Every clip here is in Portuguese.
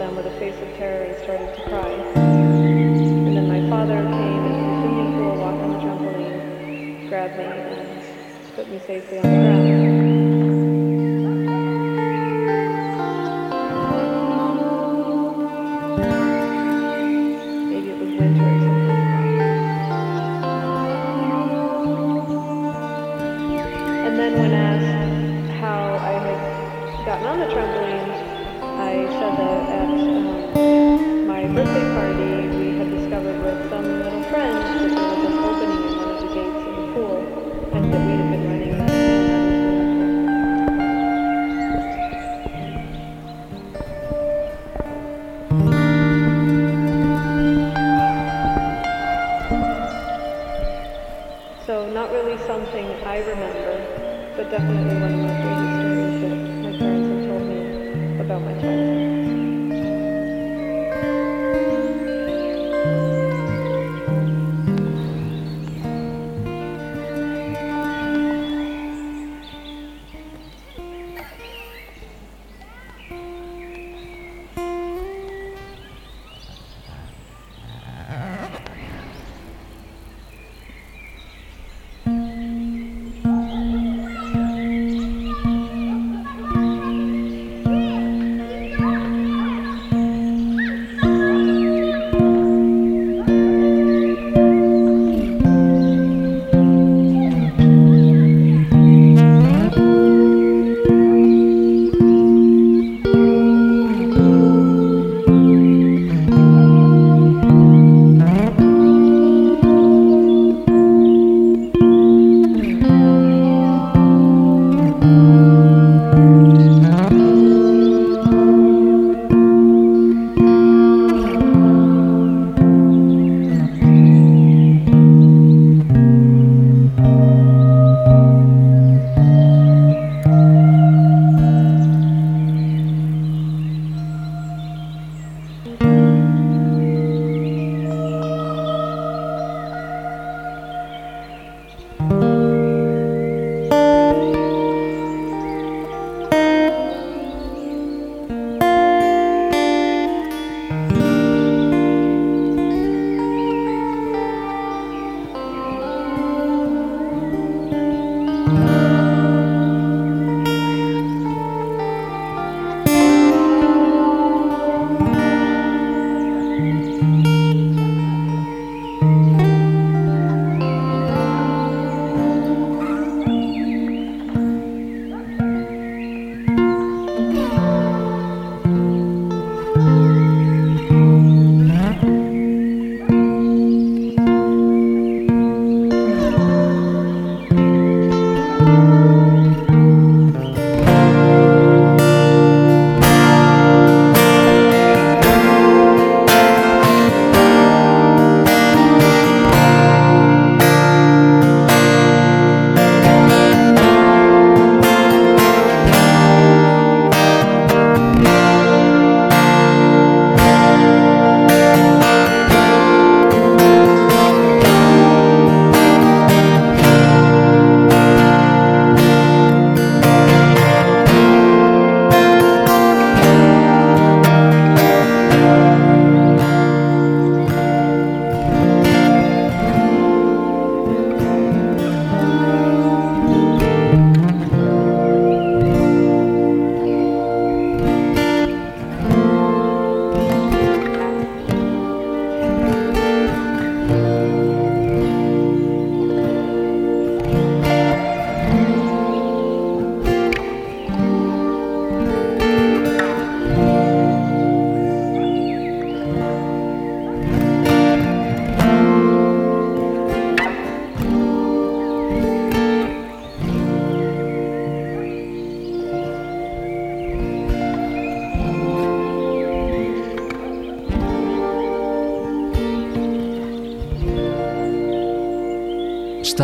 them with a face of terror and started to cry. And then my father came and continued to walk on the trampoline, grabbed me, and put me safely on the ground.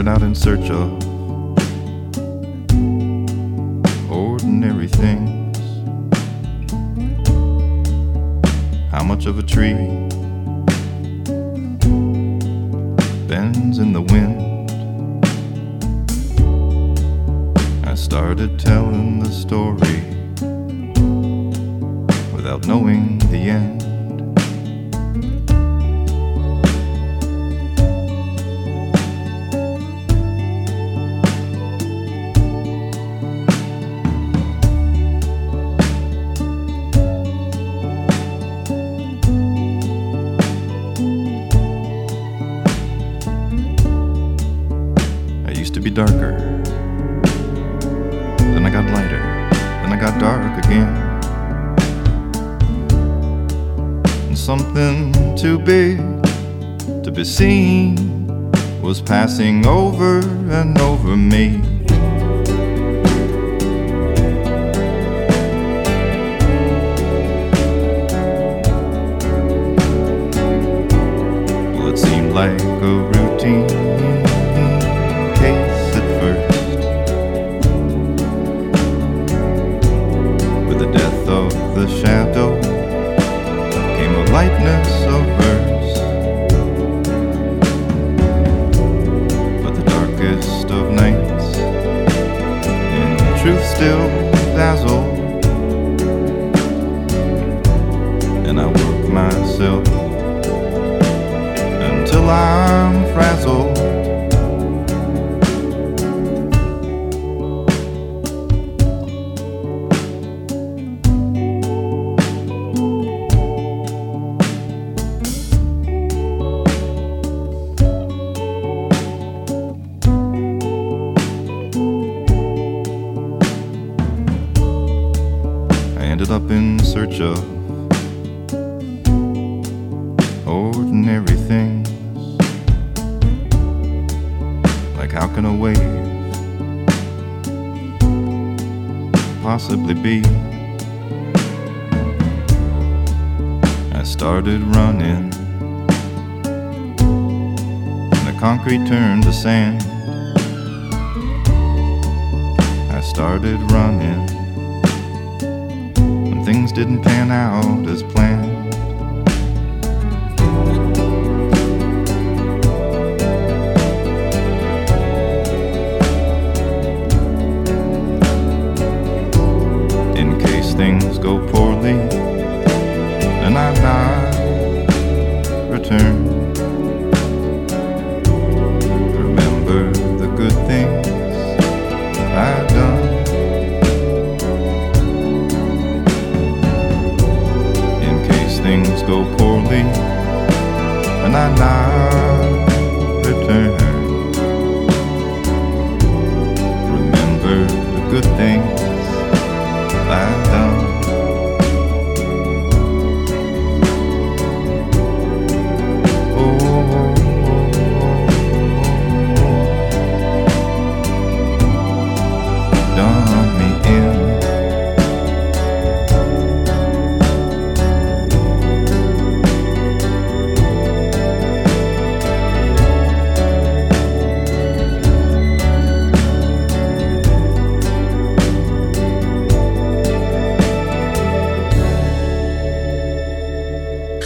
are not in search of ordinary things. How much of a tree bends in the wind? I started telling the story without knowing the end. darker. Then I got lighter. Then I got dark again. And something too big to be seen was passing over and over me. Ordinary things. Like, how can a wave possibly be? I started running, and the concrete turned to sand. I started running when things didn't pan out as planned.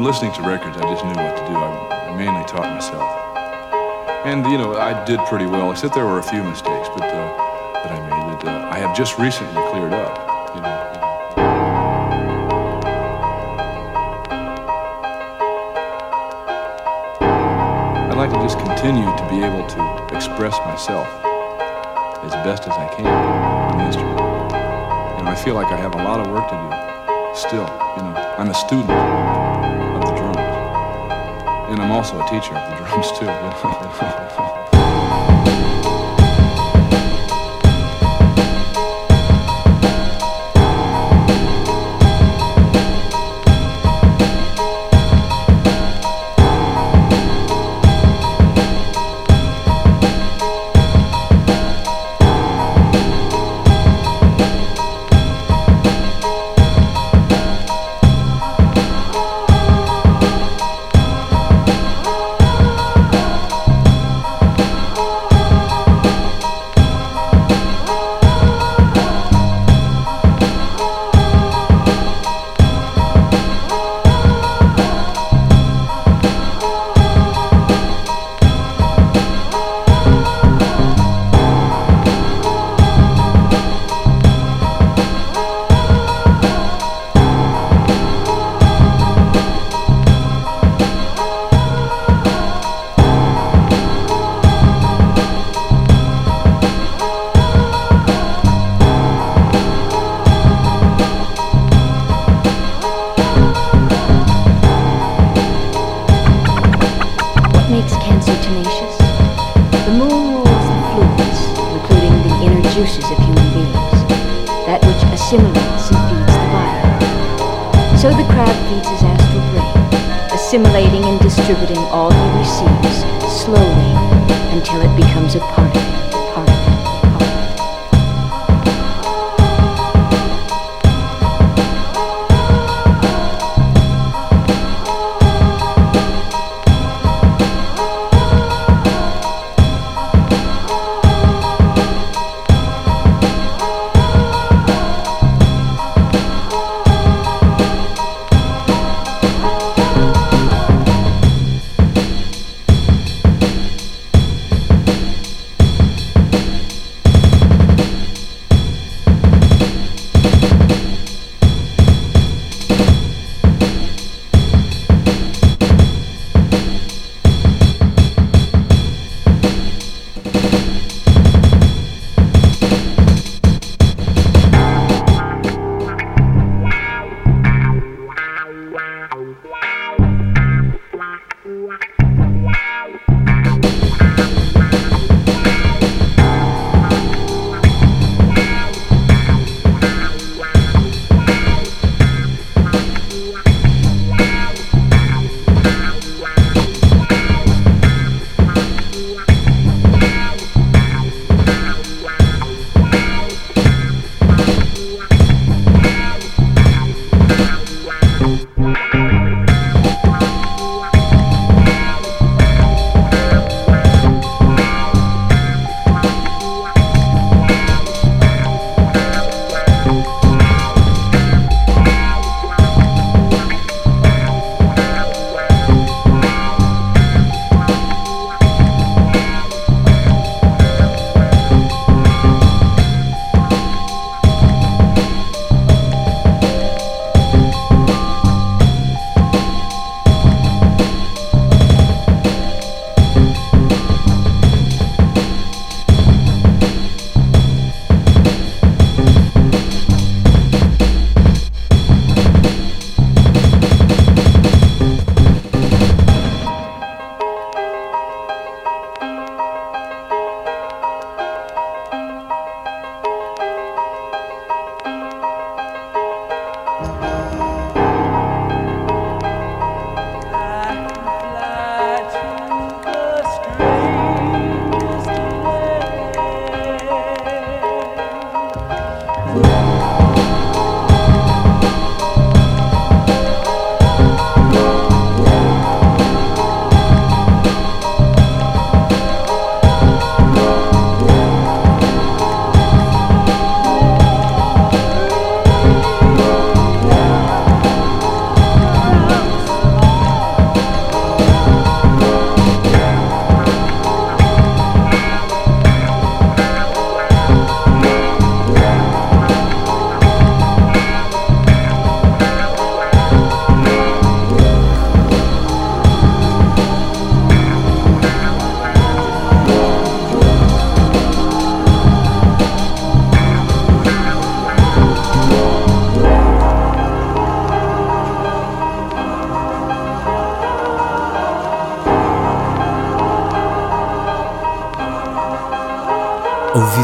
from listening to records, I just knew what to do. I, mainly taught myself. And, you know, I did pretty well, except there were a few mistakes but, uh, that I made that uh, I have just recently cleared up. You know, I'd like to just continue to be able to express myself as best as I can on the instrument. And I feel like I have a lot of work to do still. You know, I'm a student I'm also a teacher of the drums too. distributing all he receives slowly until it becomes a part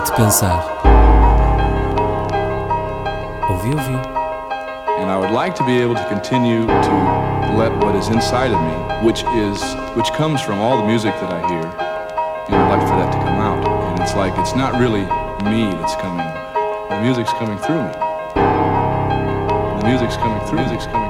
Ouvi-te pensar. Ouvi, ouvi. And I would like to be able to continue to let what is inside of me, which is which comes from all the music that I hear, know, I'd like for that to come out. And it's like it's not really me that's coming. The music's coming through me. The music's coming through. Through. Music's coming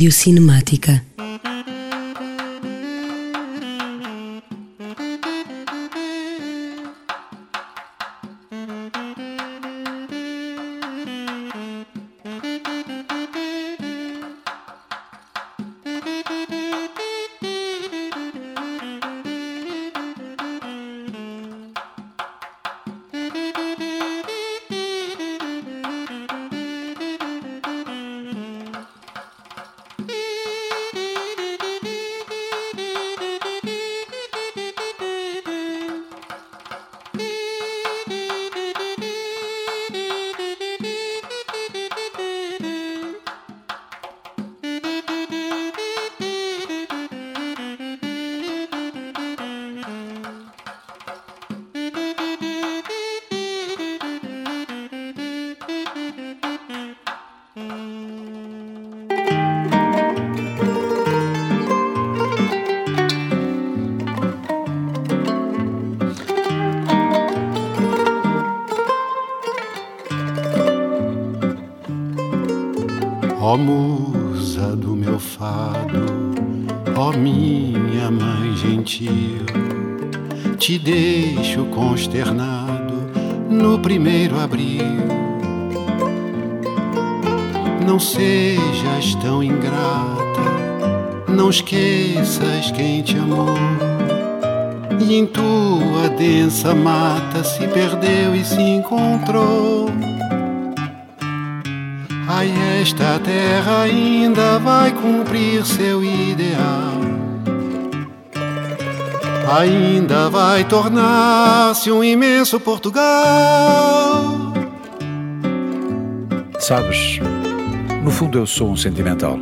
Rádio Cinemática. No primeiro abril. Não sejas tão ingrata, não esqueças quem te amou. E em tua densa mata se perdeu e se encontrou. Ai, esta terra ainda vai cumprir seu ideal. Ainda vai tornar-se um imenso Portugal. Sabes, no fundo eu sou um sentimental.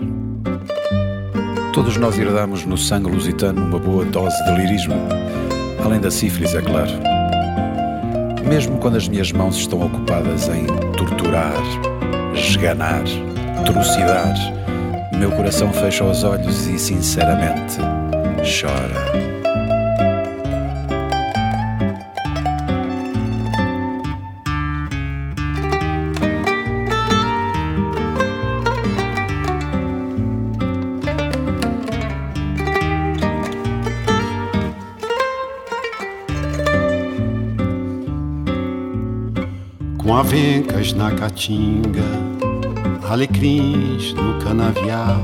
Todos nós herdamos no sangue lusitano uma boa dose de lirismo, além da sífilis, é claro. Mesmo quando as minhas mãos estão ocupadas em torturar, esganar, trucidar, meu coração fecha os olhos e, sinceramente, chora. Avencas na caatinga, alecrins no canavial,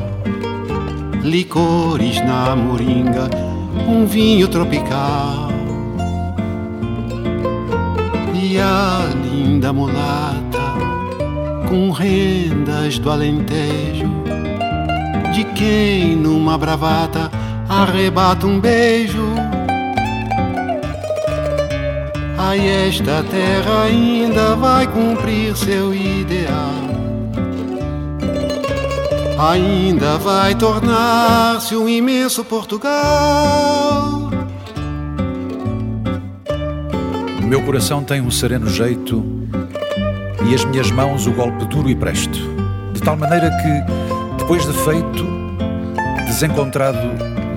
licores na moringa, um vinho tropical. E a linda mulata, com rendas do alentejo, de quem numa bravata arrebata um beijo. Ai, esta terra ainda vai cumprir seu ideal. Ainda vai tornar-se um imenso Portugal. O meu coração tem um sereno jeito e as minhas mãos o golpe duro e presto, de tal maneira que, depois de feito, desencontrado,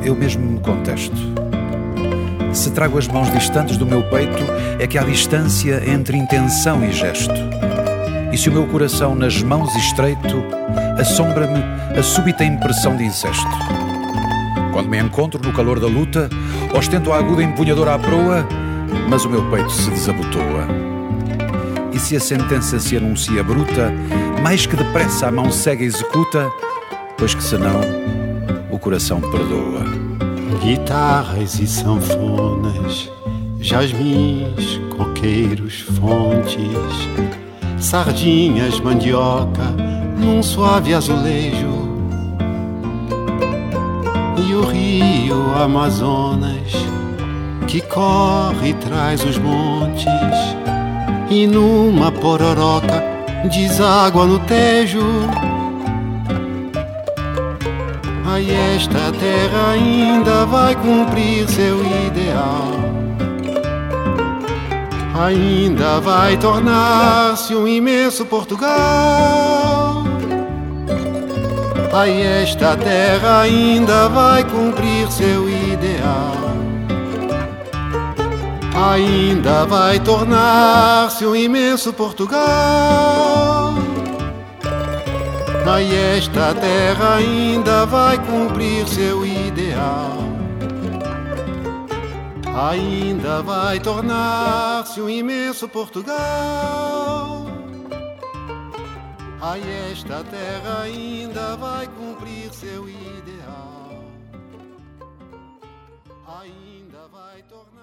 eu mesmo me contesto. Trago as mãos distantes do meu peito, é que há distância entre intenção e gesto. E se o meu coração nas mãos estreito, assombra-me a súbita impressão de incesto. Quando me encontro no calor da luta, ostento a aguda empunhadora à proa, mas o meu peito se desabotoa. E se a sentença se anuncia bruta, mais que depressa a mão cega executa, pois que senão o coração perdoa. Guitarras e sanfonas, jasmins, coqueiros, fontes, sardinhas, mandioca, num suave azulejo. E o rio Amazonas, que corre e traz os montes, e numa pororoca deságua no tejo. Ai, esta terra ainda vai cumprir seu ideal. Ainda vai tornar-se um imenso Portugal. Ai, esta terra ainda vai cumprir seu ideal. Ainda vai tornar-se um imenso Portugal. Ai, esta terra ainda vai cumprir seu ideal. Ainda vai tornar-se um imenso Portugal. Ai, esta terra ainda vai cumprir seu ideal. Ainda vai tornar.